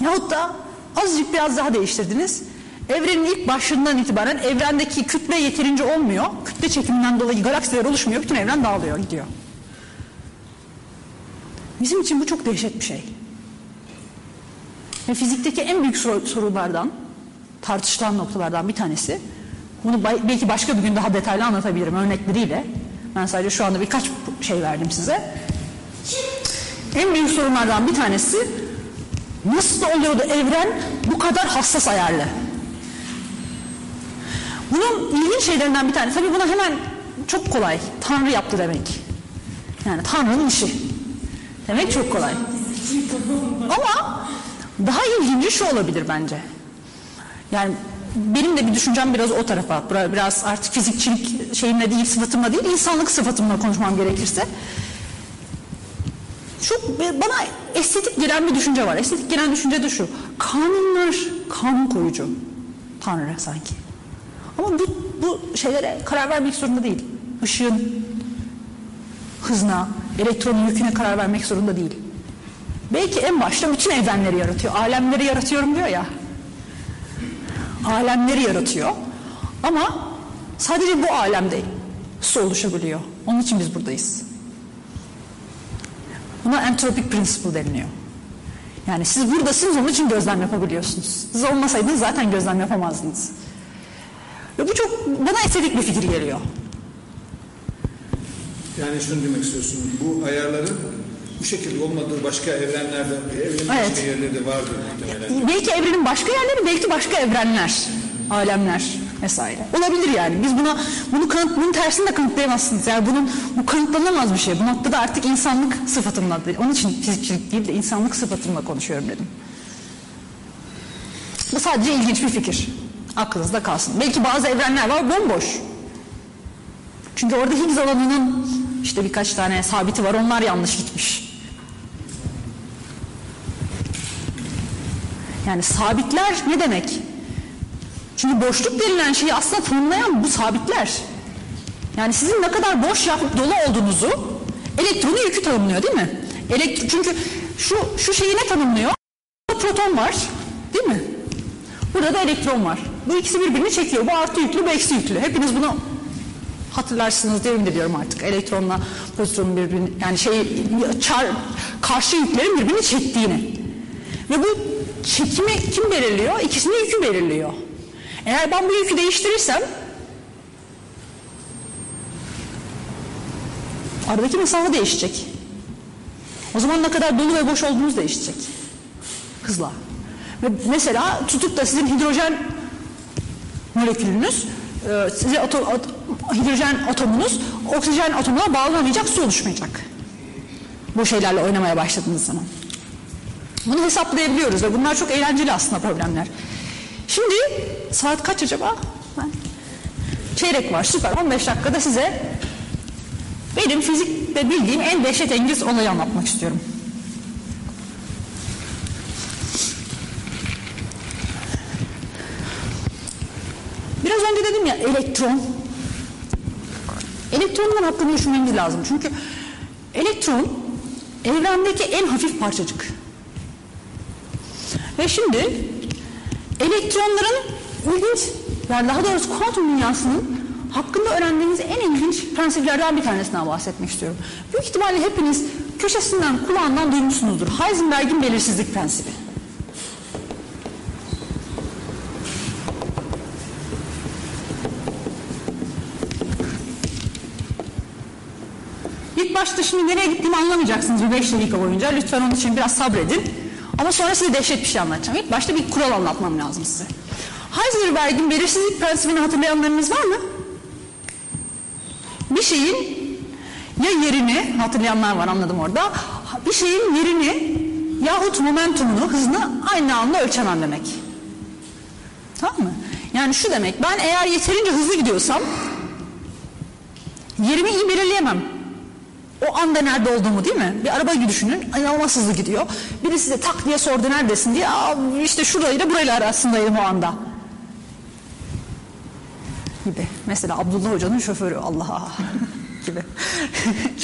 Yahut da azıcık biraz daha değiştirdiniz. Evrenin ilk başından itibaren evrendeki kütle yeterince olmuyor. Kütle çekiminden dolayı galaksiler oluşmuyor. Bütün evren dağılıyor, gidiyor. Bizim için bu çok dehşet bir şey. Ve fizikteki en büyük sor- sorulardan, tartışılan noktalardan bir tanesi. Bunu belki başka bir gün daha detaylı anlatabilirim örnekleriyle. Ben sadece şu anda birkaç şey verdim size. En büyük sorunlardan bir tanesi nasıl oluyordu evren bu kadar hassas ayarlı? Bunun ilginç şeylerinden bir tanesi. Tabii buna hemen çok kolay. Tanrı yaptı demek. Yani Tanrı'nın işi. Demek çok kolay. Ama daha ilginci şu olabilir bence. Yani benim de bir düşüncem biraz o tarafa. Bira- Biraz artık fizikçilik şeyimle değil, sıfatımla değil, insanlık sıfatımla konuşmam gerekirse. Çok bana estetik gelen bir düşünce var. Estetik gelen düşünce de şu. Kanunlar kanun koyucu. Tanrı sanki. Ama bu, bu şeylere karar vermek zorunda değil. Işığın hızına, elektronun yüküne karar vermek zorunda değil. Belki en başta bütün evrenleri yaratıyor. Alemleri yaratıyorum diyor ya. Alemleri yaratıyor. Ama sadece bu alemde su oluşabiliyor. Onun için biz buradayız. Buna entropik principle deniliyor. Yani siz buradasınız onun için gözlem yapabiliyorsunuz. Siz olmasaydınız zaten gözlem yapamazdınız. Ve bu çok bana estetik bir fikir geliyor. Yani şunu demek istiyorsun. Bu ayarların bu şekilde olmadığı başka evrenlerde, evrenin Evet. başka yerleri vardır muhtemelen. Belki evrenin başka yerleri, belki başka evrenler, alemler vesaire. Olabilir yani. Biz buna bunu kanıt, bunun tersini de kanıtlayamazsınız. Yani bunun bu kanıtlanamaz bir şey. Bu noktada artık insanlık sıfatımla, onun için fizikçilik değil de insanlık sıfatımla konuşuyorum dedim. Bu sadece ilginç bir fikir. Aklınızda kalsın. Belki bazı evrenler var bomboş. Çünkü orada Higgs alanının işte birkaç tane sabiti var. Onlar yanlış gitmiş. Yani sabitler ne demek? Çünkü boşluk denilen şeyi aslında tanımlayan bu sabitler. Yani sizin ne kadar boş yapıp dolu olduğunuzu elektronu yükü tanımlıyor değil mi? Elektro, çünkü şu, şu şeyi ne tanımlıyor? Burada proton var değil mi? Burada da elektron var. Bu ikisi birbirini çekiyor. Bu artı yüklü, bu eksi yüklü. Hepiniz bunu hatırlarsınız diye ümit ediyorum artık. Elektronla pozitronun birbirini yani şey çar, karşı yüklerin birbirini çektiğini. Ve bu çekimi kim belirliyor? İkisini yükü belirliyor. Eğer ben bu yükü değiştirirsem aradaki mesafe değişecek. O zaman ne kadar dolu ve boş olduğunuz değişecek. Hızla. Ve mesela tutup da sizin hidrojen molekülünüz e, size ato- at- hidrojen atomunuz oksijen atomuna bağlanamayacak su oluşmayacak. Bu şeylerle oynamaya başladığınız zaman. Bunu hesaplayabiliyoruz ve bunlar çok eğlenceli aslında problemler. Şimdi saat kaç acaba? Çeyrek var süper 15 dakikada size benim fizikte bildiğim en dehşetengiz olayı anlatmak istiyorum. Biraz önce dedim ya elektron. Elektronlar hakkında düşünmemiz lazım. Çünkü elektron evrendeki en hafif parçacık. Ve şimdi elektronların ilginç, yani daha doğrusu kuantum dünyasının hakkında öğrendiğiniz en ilginç prensiplerden bir tanesinden bahsetmek istiyorum. Büyük ihtimalle hepiniz köşesinden, kulağından duymuşsunuzdur. Heisenberg'in belirsizlik prensibi. İlk başta şimdi nereye gittiğimi anlamayacaksınız bir 5 dakika boyunca. Lütfen onun için biraz sabredin. Ama sonra size dehşet bir şey anlatacağım. İlk başta bir kural anlatmam lazım size. Heisenberg'in belirsizlik prensibini hatırlayanlarınız var mı? Bir şeyin ya yerini, hatırlayanlar var anladım orada. Bir şeyin yerini yahut momentumunu, hızını aynı anda ölçemem demek. Tamam mı? Yani şu demek, ben eğer yeterince hızlı gidiyorsam yerimi iyi belirleyemem. O anda nerede olduğumu değil mi? Bir araba gibi düşünün. İnanılmaz hızlı gidiyor. Biri size tak diye sordu neredesin diye. Aa, işte şurayla burayla arasındayım o anda. Gibi. Mesela Abdullah Hoca'nın şoförü. Allah gibi.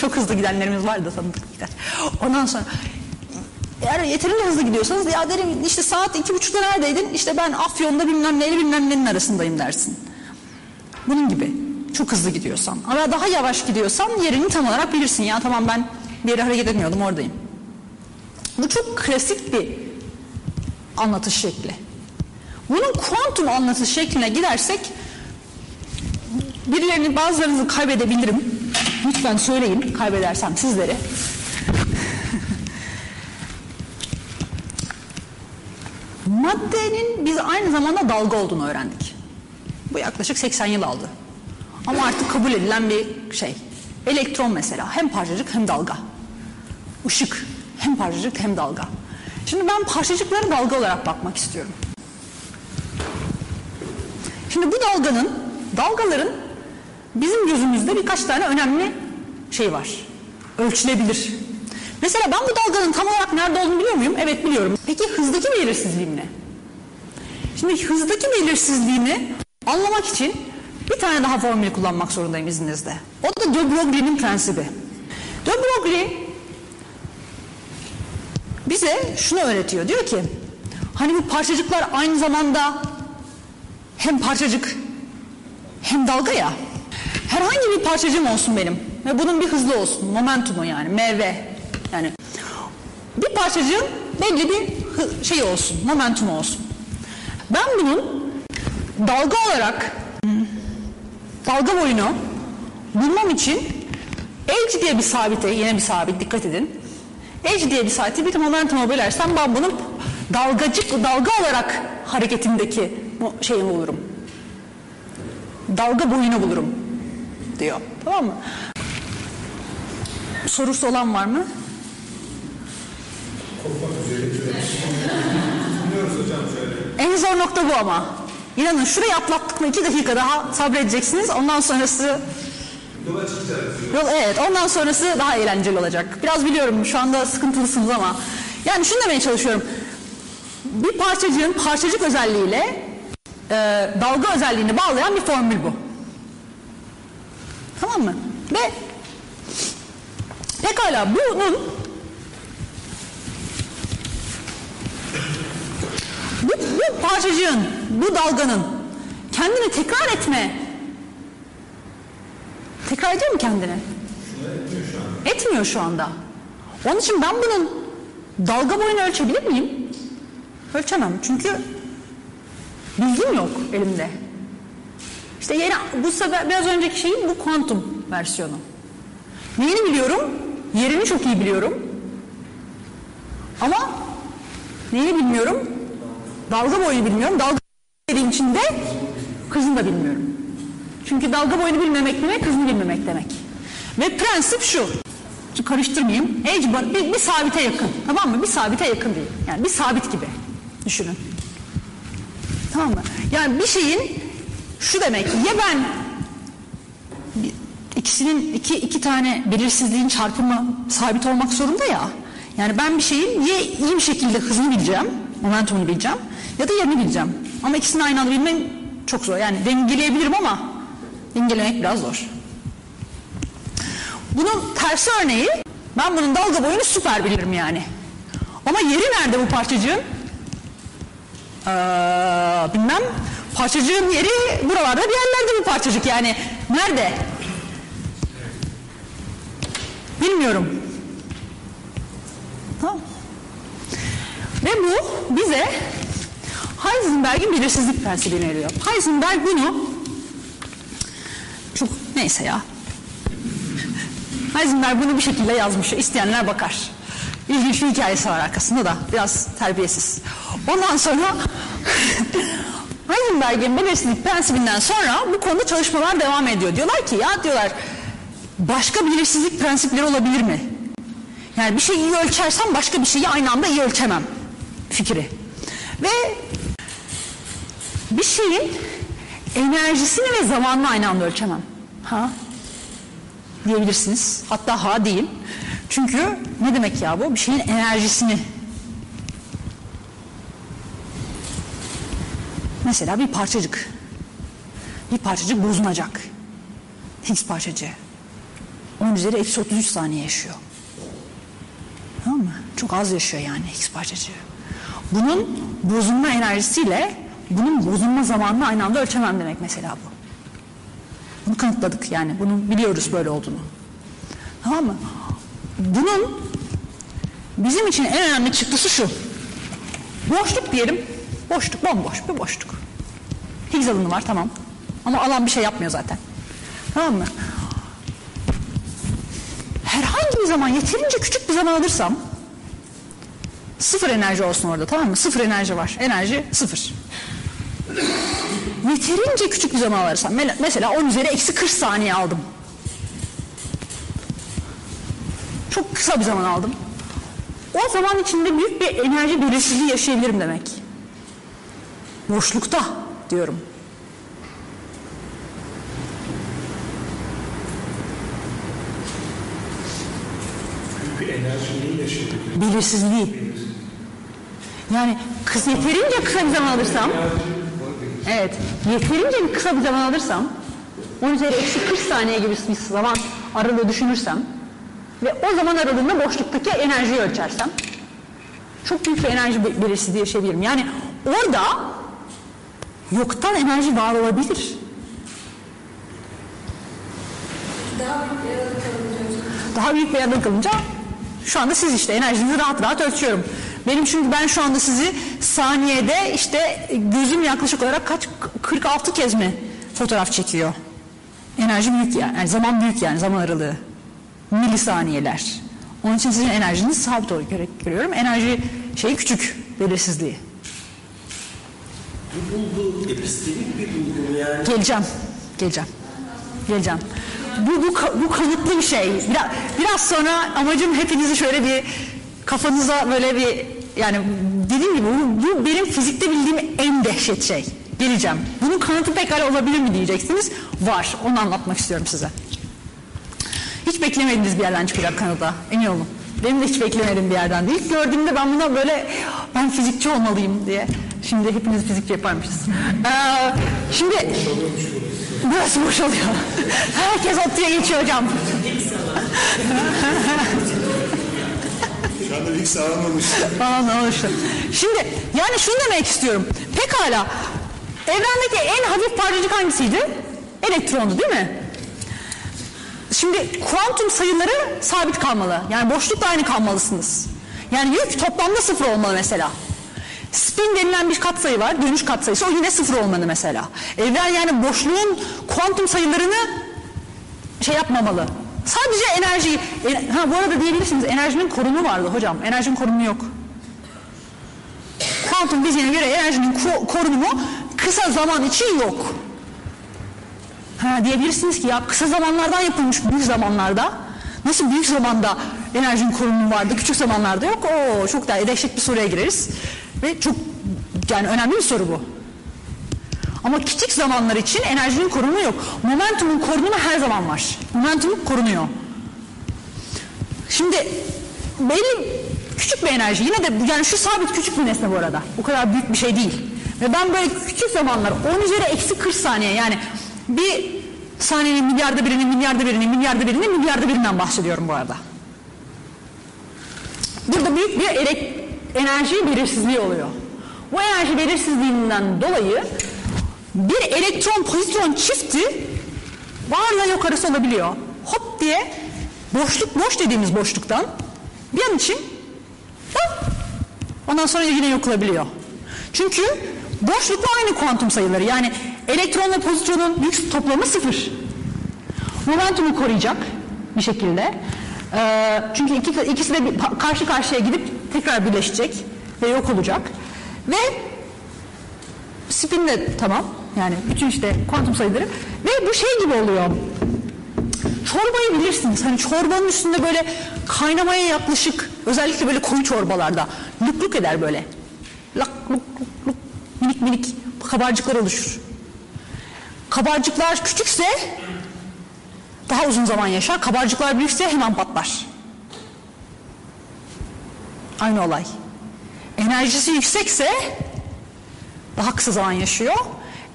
Çok hızlı gidenlerimiz var da tanıdık gider. Ondan sonra eğer yeterince hızlı gidiyorsanız ya derim işte saat iki buçukta neredeydin? İşte ben Afyon'da bilmem neyle bilmem nenin arasındayım dersin. Bunun gibi. Çok hızlı gidiyorsan. Ama daha yavaş gidiyorsan yerini tam olarak bilirsin. Ya tamam ben bir yere hareket etmiyordum oradayım. Bu çok klasik bir anlatış şekli. Bunun kuantum anlatış şekline gidersek birilerini bazılarınızı kaybedebilirim. Lütfen söyleyin kaybedersem sizleri. Maddenin biz aynı zamanda dalga olduğunu öğrendik. Bu yaklaşık 80 yıl aldı. Ama artık kabul edilen bir şey. Elektron mesela hem parçacık hem dalga. Işık hem parçacık hem dalga. Şimdi ben parçacıklara dalga olarak bakmak istiyorum. Şimdi bu dalganın, dalgaların bizim gözümüzde birkaç tane önemli şey var. Ölçülebilir. Mesela ben bu dalganın tam olarak nerede olduğunu biliyor muyum? Evet biliyorum. Peki hızdaki belirsizliğim ne? Şimdi hızdaki belirsizliğini anlamak için bir tane daha formülü kullanmak zorundayım izninizle. O da de Broglie'nin prensibi. De Broglie bize şunu öğretiyor. Diyor ki hani bu parçacıklar aynı zamanda hem parçacık hem dalga ya. Herhangi bir parçacığım olsun benim ve bunun bir hızlı olsun. Momentumu yani mv. Yani bir parçacığın belli bir şey olsun, momentumu olsun. Ben bunun dalga olarak dalga boyunu bulmam için h diye bir sabite, yine bir sabit dikkat edin. h diye bir sabite bir momentuma bölersem ben bunun dalgacık, dalga olarak hareketindeki bu şeyini bulurum. Dalga boyunu bulurum diyor. Tamam mı? Sorusu olan var mı? En zor nokta bu ama. İnanın şurayı atlattık mı iki dakika daha sabredeceksiniz. Ondan sonrası Yol, evet ondan sonrası daha eğlenceli olacak. Biraz biliyorum şu anda sıkıntılısınız ama. Yani şunu demeye çalışıyorum. Bir parçacığın parçacık özelliğiyle e, dalga özelliğini bağlayan bir formül bu. Tamam mı? Ve pekala bunun bu, bu parçacığın, bu dalganın kendini tekrar etme tekrar ediyor mu kendini? Etmiyor şu anda. Onun için ben bunun dalga boyunu ölçebilir miyim? Ölçemem çünkü bilgim yok elimde. İşte yeni bu sefer biraz önceki şeyin bu kuantum versiyonu. Neyini biliyorum? Yerini çok iyi biliyorum. Ama neyini bilmiyorum? Dalga boyunu bilmiyorum. Dalga dediğim için de hızını da bilmiyorum. Çünkü dalga boyunu bilmemek demek, hızını bilmemek demek. Ve prensip şu. Karıştırmayayım. H bar- bir, bir sabite yakın. Tamam mı? Bir sabite yakın değil. Yani bir sabit gibi düşünün. Tamam mı? Yani bir şeyin şu demek. Ya ben ikisinin iki, iki tane belirsizliğin çarpımı sabit olmak zorunda ya. Yani ben bir şeyin ya iyi bir şekilde hızını bileceğim, momentumunu bileceğim ya da yerini bileceğim. Ama ikisini aynı anda bilmem çok zor. Yani dengeleyebilirim ama dengelemek biraz zor. Bunun tersi örneği ben bunun dalga boyunu süper bilirim yani. Ama yeri nerede bu parçacığın? Ee, bilmem. Parçacığın yeri buralarda bir yerlerde bu parçacık yani. Nerede? Bilmiyorum. Tamam. Ve bu bize Heisenberg'in belirsizlik prensibini veriyor. Heisenberg bunu çok neyse ya. Heisenberg bunu bir şekilde yazmış. İsteyenler bakar. İlginç bir hikayesi var arkasında da. Biraz terbiyesiz. Ondan sonra Heisenberg'in belirsizlik prensibinden sonra bu konuda çalışmalar devam ediyor. Diyorlar ki ya diyorlar başka belirsizlik prensipleri olabilir mi? Yani bir şeyi iyi ölçersem başka bir şeyi aynı anda iyi ölçemem fikri. Ve bir şeyin enerjisini ve zamanını aynı anda ölçemem. Ha? diyebilirsiniz. Hatta ha deyin. Çünkü ne demek ya bu? Bir şeyin enerjisini. Mesela bir parçacık. Bir parçacık bozulacak. Higgs parçacığı. 10 üzeri eksi 33 saniye yaşıyor. Tamam mı? Çok az yaşıyor yani Higgs parçacığı. Bunun bozulma enerjisiyle bunun bozulma zamanını aynı anda ölçemem demek mesela bu. Bunu kanıtladık yani. Bunu biliyoruz böyle olduğunu. Tamam mı? Bunun bizim için en önemli çıktısı şu. Boşluk diyelim. Boşluk, bomboş bir boşluk. Higgs alanı var tamam. Ama alan bir şey yapmıyor zaten. Tamam mı? Herhangi bir zaman yeterince küçük bir zaman alırsam sıfır enerji olsun orada tamam mı? Sıfır enerji var. Enerji sıfır. Yeterince küçük bir zaman alırsam me- mesela 10 üzeri eksi 40 saniye aldım. Çok kısa bir zaman aldım. O zaman içinde büyük bir enerji belirsizliği yaşayabilirim demek. Boşlukta diyorum. Bir enerji neyi yaşadık? Belirsizliği. Yani kısa, yeterince kısa bir zaman alırsam Evet. Yeterince bir kısa bir zaman alırsam 10 üzeri eksi 40 saniye gibi bir zaman aralığı düşünürsem ve o zaman aralığında boşluktaki enerjiyi ölçersem çok büyük bir enerji be- belirsizliği yaşayabilirim. Yani orada yoktan enerji var olabilir. Daha büyük bir aralık alınca şu anda siz işte enerjinizi rahat rahat ölçüyorum. Benim çünkü ben şu anda sizi saniyede işte gözüm yaklaşık olarak kaç 46 kez mi fotoğraf çekiyor. Enerji büyük yani, yani zaman büyük yani zaman aralığı. Milisaniyeler. Onun için sizin enerjiniz sabit olarak görüyorum. Enerji şeyi küçük, belirsizliği. Bu bulgu epistemik bir bulgu mu yani? Geleceğim. Geleceğim. Geleceğim. Bu, bu, bu kanıtlı bir şey. Biraz, biraz sonra amacım hepinizi şöyle bir kafanıza böyle bir yani dediğim gibi bu, bu benim fizikte bildiğim en dehşet şey. Geleceğim. Bunun kanıtı pekala olabilir mi diyeceksiniz. Var. Onu anlatmak istiyorum size. Hiç beklemediğiniz bir yerden çıkacak kanıda. Emin olun. Benim de hiç beklemediğim bir yerden değil. Gördüğümde ben buna böyle ben fizikçi olmalıyım diye. Şimdi hepimiz fizikçi yaparmışız. Ee, şimdi burası boşalıyor. Herkes ODTÜ'ye geçiyor hocam. Higgs alamamış. Falan oluştu. Şimdi yani şunu demek istiyorum. Pekala evrendeki en hafif parçacık hangisiydi? Elektrondu değil mi? Şimdi kuantum sayıları sabit kalmalı. Yani boşlukla aynı kalmalısınız. Yani yük toplamda sıfır olmalı mesela. Spin denilen bir katsayı var, dönüş katsayısı. O yine sıfır olmalı mesela. Evren yani boşluğun kuantum sayılarını şey yapmamalı. Sadece enerjiyi, e- ha bu arada diyebilirsiniz enerjinin korunumu vardı hocam. Enerjinin korunumu yok. Kuantum fiziğine göre enerjinin ko- korunumu kısa zaman için yok. Ha diyebilirsiniz ki ya kısa zamanlardan yapılmış büyük zamanlarda nasıl büyük zamanda enerjinin korunumu vardı küçük zamanlarda yok. Oo çok daha dehşet bir soruya gireriz. Ve çok yani önemli bir soru bu. Ama küçük zamanlar için enerjinin korunumu yok. Momentumun korunumu her zaman var. Momentum korunuyor. Şimdi belli küçük bir enerji yine de yani şu sabit küçük bir nesne bu arada. O kadar büyük bir şey değil. Ve ben böyle küçük zamanlar 10 üzeri eksi 40 saniye yani bir saniyenin milyarda birinin milyarda birinin milyarda birinin milyarda birinden bahsediyorum bu arada. Burada büyük bir enerji belirsizliği oluyor. Bu enerji belirsizliğinden dolayı bir elektron pozitron çifti varla yok arası olabiliyor. Hop diye boşluk boş dediğimiz boşluktan bir an için hop, ondan sonra yine yok olabiliyor. Çünkü boşlukla aynı kuantum sayıları yani elektronla pozitronun büyük toplamı sıfır. Momentumu koruyacak bir şekilde. Ee, çünkü iki, ikisi de bir- karşı karşıya gidip tekrar birleşecek ve yok olacak. Ve spin de tamam. Yani bütün işte kuantum sayıları. Ve bu şey gibi oluyor. Çorbayı bilirsiniz. Hani çorbanın üstünde böyle kaynamaya yaklaşık özellikle böyle koyu çorbalarda luk luk eder böyle. Lak luk luk luk minik minik kabarcıklar oluşur. Kabarcıklar küçükse daha uzun zaman yaşar. Kabarcıklar büyükse hemen patlar. Aynı olay. Enerjisi yüksekse daha kısa zaman yaşıyor.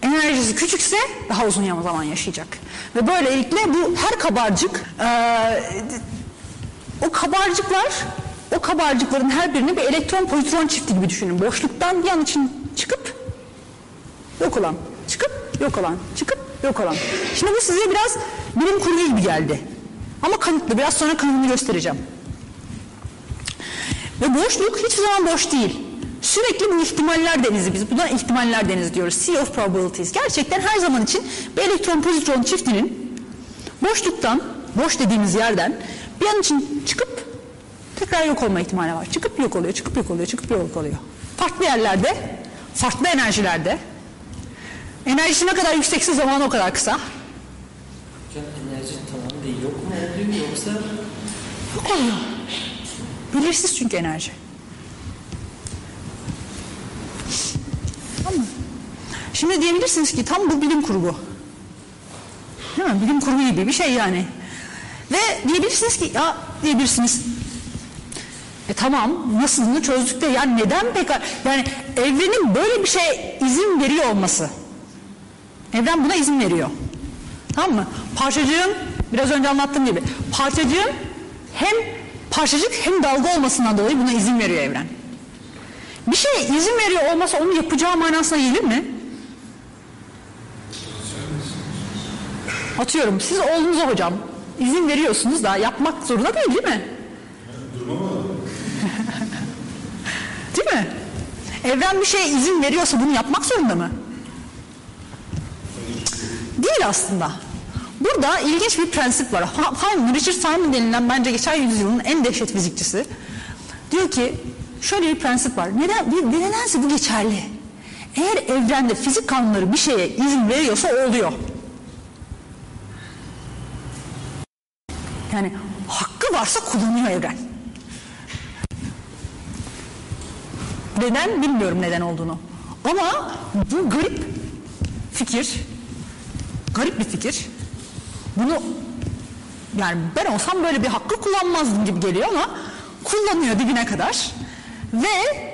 Enerjisi küçükse daha uzun zaman yaşayacak. Ve böylelikle bu her kabarcık eee, o kabarcıklar o kabarcıkların her birini bir elektron pozitron çifti gibi düşünün. Boşluktan bir an için çıkıp yok olan, çıkıp yok olan, çıkıp yok olan. Şimdi bu size biraz bilim kurgu gibi geldi. Ama kanıtlı. Biraz sonra kanıtını göstereceğim. Ve boşluk hiçbir zaman boş değil. Sürekli bu ihtimaller denizi biz buna ihtimaller denizi diyoruz. Sea of probabilities. Gerçekten her zaman için bir elektron pozitron çiftinin boşluktan, boş dediğimiz yerden bir an için çıkıp tekrar yok olma ihtimali var. Çıkıp yok oluyor, çıkıp yok oluyor, çıkıp yok oluyor. Farklı yerlerde, farklı enerjilerde. Enerjisi ne kadar yüksekse zaman o kadar kısa. Hocam enerji tamam değil yok mu oluyor yoksa Yok oluyor. Belirsiz çünkü enerji. Tamam mı? Şimdi diyebilirsiniz ki tam bu bilim kurgu. Değil mi? Bilim kurgu gibi bir şey yani. Ve diyebilirsiniz ki ya diyebilirsiniz. E tamam nasıl bunu çözdük de yani neden pek yani evrenin böyle bir şeye izin veriyor olması. Evren buna izin veriyor. Tamam mı? Parçacığın biraz önce anlattığım gibi parçacığın hem parçacık hem dalga olmasından dolayı buna izin veriyor evren. Bir şeye izin veriyor olmasa onu yapacağı manasına gelir mi? Atıyorum siz oğlunuza hocam izin veriyorsunuz da yapmak zorunda değil değil mi? değil mi? Evren bir şeye izin veriyorsa bunu yapmak zorunda mı? Değil aslında. Burada ilginç bir prensip var. Feynman, Richard Feynman denilen bence geçen yüzyılın en dehşet fizikçisi. Diyor ki şöyle bir prensip var. Neden, nedense bu geçerli. Eğer evrende fizik kanunları bir şeye izin veriyorsa oluyor. Yani hakkı varsa kullanıyor evren. Neden bilmiyorum neden olduğunu. Ama bu garip fikir, garip bir fikir. Bunu yani ben olsam böyle bir hakkı kullanmazdım gibi geliyor ama kullanıyor dibine kadar. Ve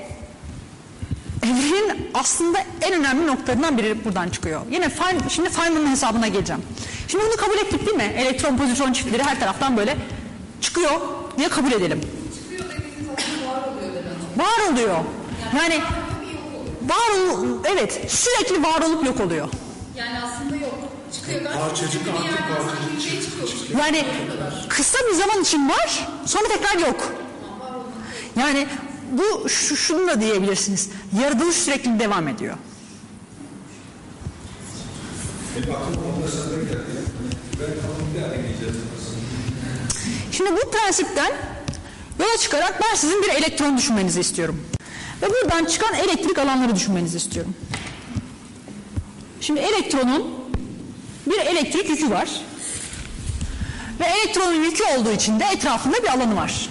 evrenin aslında en önemli noktalarından biri buradan çıkıyor. Yine Feyn- şimdi Feynman'ın hesabına geleceğim. Şimdi bunu kabul ettik değil mi? Elektron pozitron çiftleri her taraftan böyle çıkıyor diye kabul edelim. Çıkıyor dediğiniz aslında var oluyor demek. Var oluyor. Yani var ol, evet sürekli var olup yok oluyor. Yani aslında yok. Çıkıyor. Ben Parçacık, bir artı yerden parçacık şey. Yani kısa bir zaman için var, sonra tekrar yok. Yani bu şu, şunu da diyebilirsiniz. Yaratılış sürekli devam ediyor. Şimdi bu prensipten yola çıkarak ben sizin bir elektron düşünmenizi istiyorum. Ve buradan çıkan elektrik alanları düşünmenizi istiyorum. Şimdi elektronun bir elektrik yükü var. Ve elektronun yükü olduğu için de etrafında bir alanı var.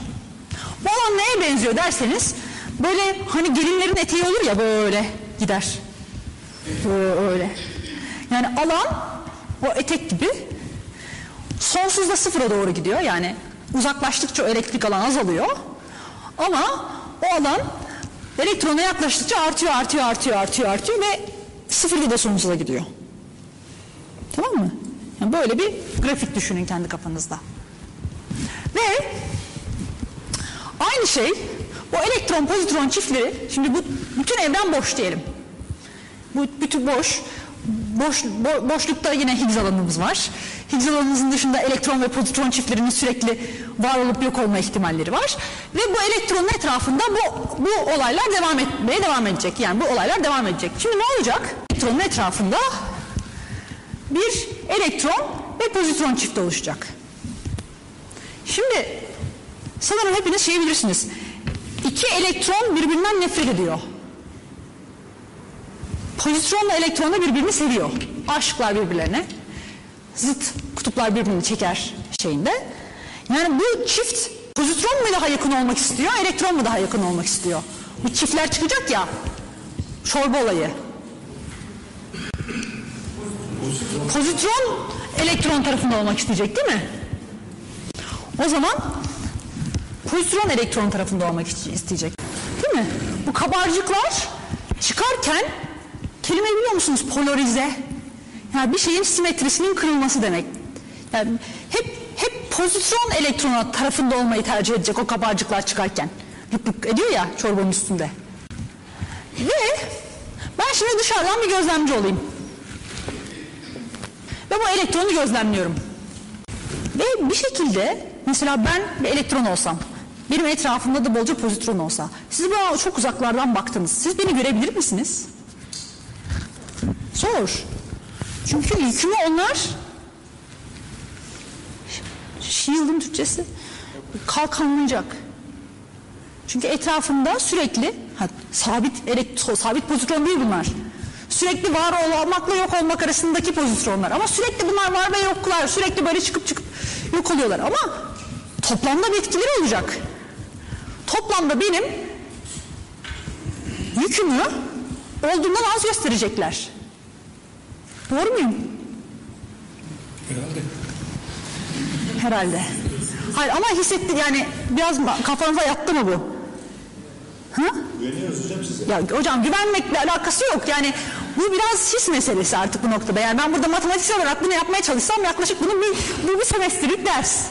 Bu alan neye benziyor derseniz böyle hani gelinlerin eteği olur ya böyle gider. Böyle. Yani alan o etek gibi sonsuzda sıfıra doğru gidiyor. Yani uzaklaştıkça elektrik alan azalıyor. Ama o alan elektrona yaklaştıkça artıyor, artıyor, artıyor, artıyor, artıyor ve sıfırda da sonsuza gidiyor. Tamam mı? Yani böyle bir grafik düşünün kendi kafanızda. Ve aynı şey bu elektron pozitron çiftleri şimdi bu bütün evren boş diyelim. Bu bütün boş. Boş, bo- boşlukta yine Higgs alanımız var. Higgs alanımızın dışında elektron ve pozitron çiftlerinin sürekli var olup yok olma ihtimalleri var. Ve bu elektronun etrafında bu, bu olaylar devam etmeye devam edecek. Yani bu olaylar devam edecek. Şimdi ne olacak? Elektronun etrafında bir elektron ve pozitron çifti oluşacak. Şimdi sanırım hepiniz şey bilirsiniz. İki elektron birbirinden nefret ediyor. Pozitronla elektron da birbirini seviyor. Aşıklar birbirlerine. Zıt kutuplar birbirini çeker şeyinde. Yani bu çift pozitron mu daha yakın olmak istiyor, elektron mu daha yakın olmak istiyor? Bu çiftler çıkacak ya, çorba olayı. Pozitron elektron tarafında olmak isteyecek değil mi? O zaman pozitron elektron tarafında olmak ist- isteyecek. Değil mi? Bu kabarcıklar çıkarken kelime biliyor musunuz? Polarize. Yani bir şeyin simetrisinin kırılması demek. Yani hep hep pozitron elektronu tarafında olmayı tercih edecek o kabarcıklar çıkarken. Lık lık ediyor ya çorbanın üstünde. Ve ben şimdi dışarıdan bir gözlemci olayım. Ve bu elektronu gözlemliyorum. Ve bir şekilde mesela ben bir elektron olsam, benim etrafımda da bolca pozitron olsa, siz bana çok uzaklardan baktınız, siz beni görebilir misiniz? Zor. Çünkü yükümü onlar shield'ın Türkçesi kalkanlayacak. Çünkü etrafımda sürekli ha, sabit elektron, sabit pozitron değil bunlar. Sürekli var olmakla yok olmak arasındaki pozitronlar. Ama sürekli bunlar var ve yoklar. Sürekli böyle çıkıp çıkıp yok oluyorlar. Ama toplamda bir etkileri olacak. Toplamda benim yükümü olduğundan az gösterecekler. Doğru muyum? Herhalde. Herhalde. Hayır ama hissetti yani biraz kafanıza yattı mı bu? Hı? Güveniyoruz hocam size. Ya hocam güvenmekle alakası yok. Yani bu biraz his meselesi artık bu noktada. Yani ben burada matematiksel olarak bunu yapmaya çalışsam yaklaşık bunun bir, bu bir semesterlik ders.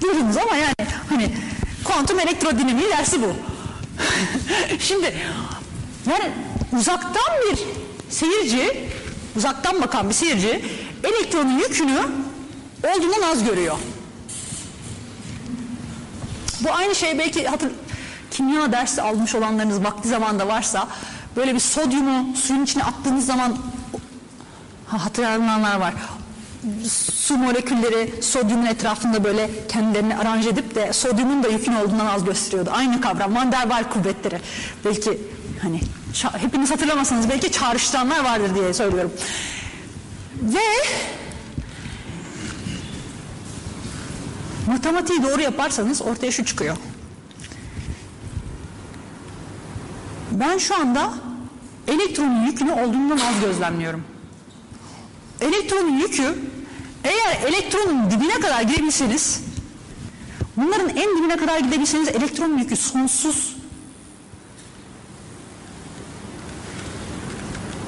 Diyorsunuz ama yani hani kuantum elektrodinamiği dersi bu. Şimdi yani uzaktan bir seyirci, uzaktan bakan bir seyirci elektronun yükünü olduğundan az görüyor. Bu aynı şey belki hatır, kimya dersi almış olanlarınız vakti zamanda varsa böyle bir sodyumu suyun içine attığınız zaman ha, hatırlayanlar var. Su molekülleri sodyumun etrafında böyle kendilerini aranje edip de sodyumun da yükün olduğundan az gösteriyordu. Aynı kavram Van der Waals kuvvetleri. Belki hani hepiniz hatırlamasanız belki çağrıştıranlar vardır diye söylüyorum. Ve matematiği doğru yaparsanız ortaya şu çıkıyor. Ben şu anda elektronun yükünü olduğundan az gözlemliyorum. Elektronun yükü eğer elektronun dibine kadar gidebilseniz bunların en dibine kadar gidebilseniz elektronun yükü sonsuz.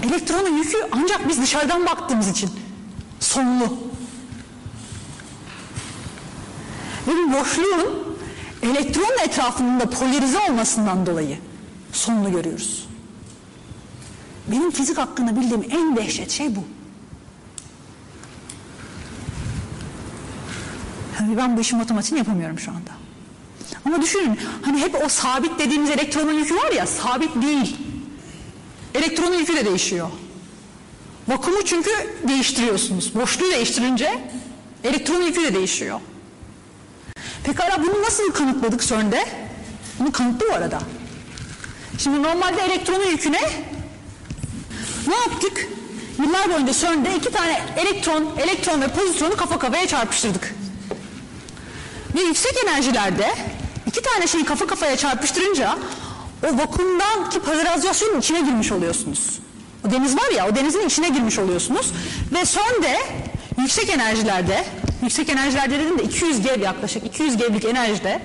Elektronun yükü ancak biz dışarıdan baktığımız için sonlu. Ve bir boşluğun elektronun etrafında polarize olmasından dolayı sonunu görüyoruz. Benim fizik hakkında bildiğim en dehşet şey bu. Yani ben bu işin matematiğini yapamıyorum şu anda. Ama düşünün hani hep o sabit dediğimiz elektronun yükü var ya sabit değil. Elektronun yükü de değişiyor. Vakumu çünkü değiştiriyorsunuz. Boşluğu değiştirince elektronun yükü de değişiyor. Pekala bunu nasıl kanıtladık CERN'de? Bunu kanıtlı bu arada. Şimdi normalde elektronun yüküne ne yaptık? Yıllar boyunca CERN'de iki tane elektron, elektron ve pozitronu kafa kafaya çarpıştırdık. Ve yüksek enerjilerde iki tane şeyi kafa kafaya çarpıştırınca o vakumdan ki polarizasyonun içine girmiş oluyorsunuz. O deniz var ya o denizin içine girmiş oluyorsunuz. Ve CERN'de yüksek enerjilerde yüksek enerjilerde dedim de 200 GeV yaklaşık 200 GeV'lik enerjide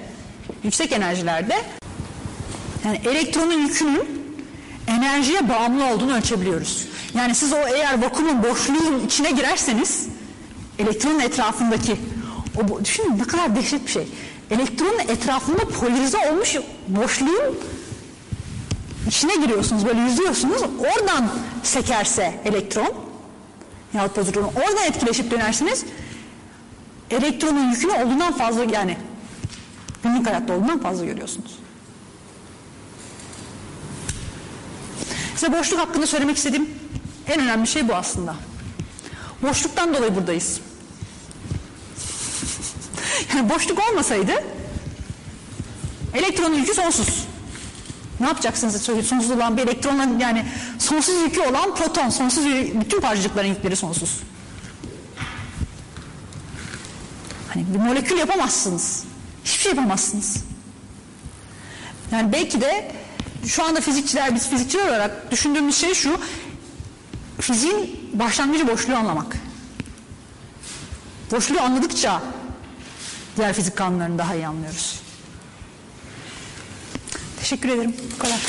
yüksek enerjilerde yani elektronun yükünün enerjiye bağımlı olduğunu ölçebiliyoruz. Yani siz o eğer vakumun boşluğun içine girerseniz elektronun etrafındaki o düşünün ne kadar dehşet bir şey. Elektronun etrafında polarize olmuş boşluğun içine giriyorsunuz böyle yüzüyorsunuz oradan sekerse elektron yahut pozitron oradan etkileşip dönersiniz elektronun yükünü olduğundan fazla yani günlük hayatta olduğundan fazla görüyorsunuz. Size boşluk hakkında söylemek istediğim en önemli şey bu aslında. Boşluktan dolayı buradayız. Yani boşluk olmasaydı elektronun yükü sonsuz. Ne yapacaksınız? Sonsuz olan bir elektronla yani sonsuz yükü olan proton, sonsuz yü- bütün parçacıkların yükleri sonsuz. Hani bir molekül yapamazsınız. Hiçbir şey yapamazsınız. Yani belki de şu anda fizikçiler, biz fizikçiler olarak düşündüğümüz şey şu. fiziğin başlangıcı boşluğu anlamak. Boşluğu anladıkça diğer fizik kanunlarını daha iyi anlıyoruz. Teşekkür ederim. Bu kadar.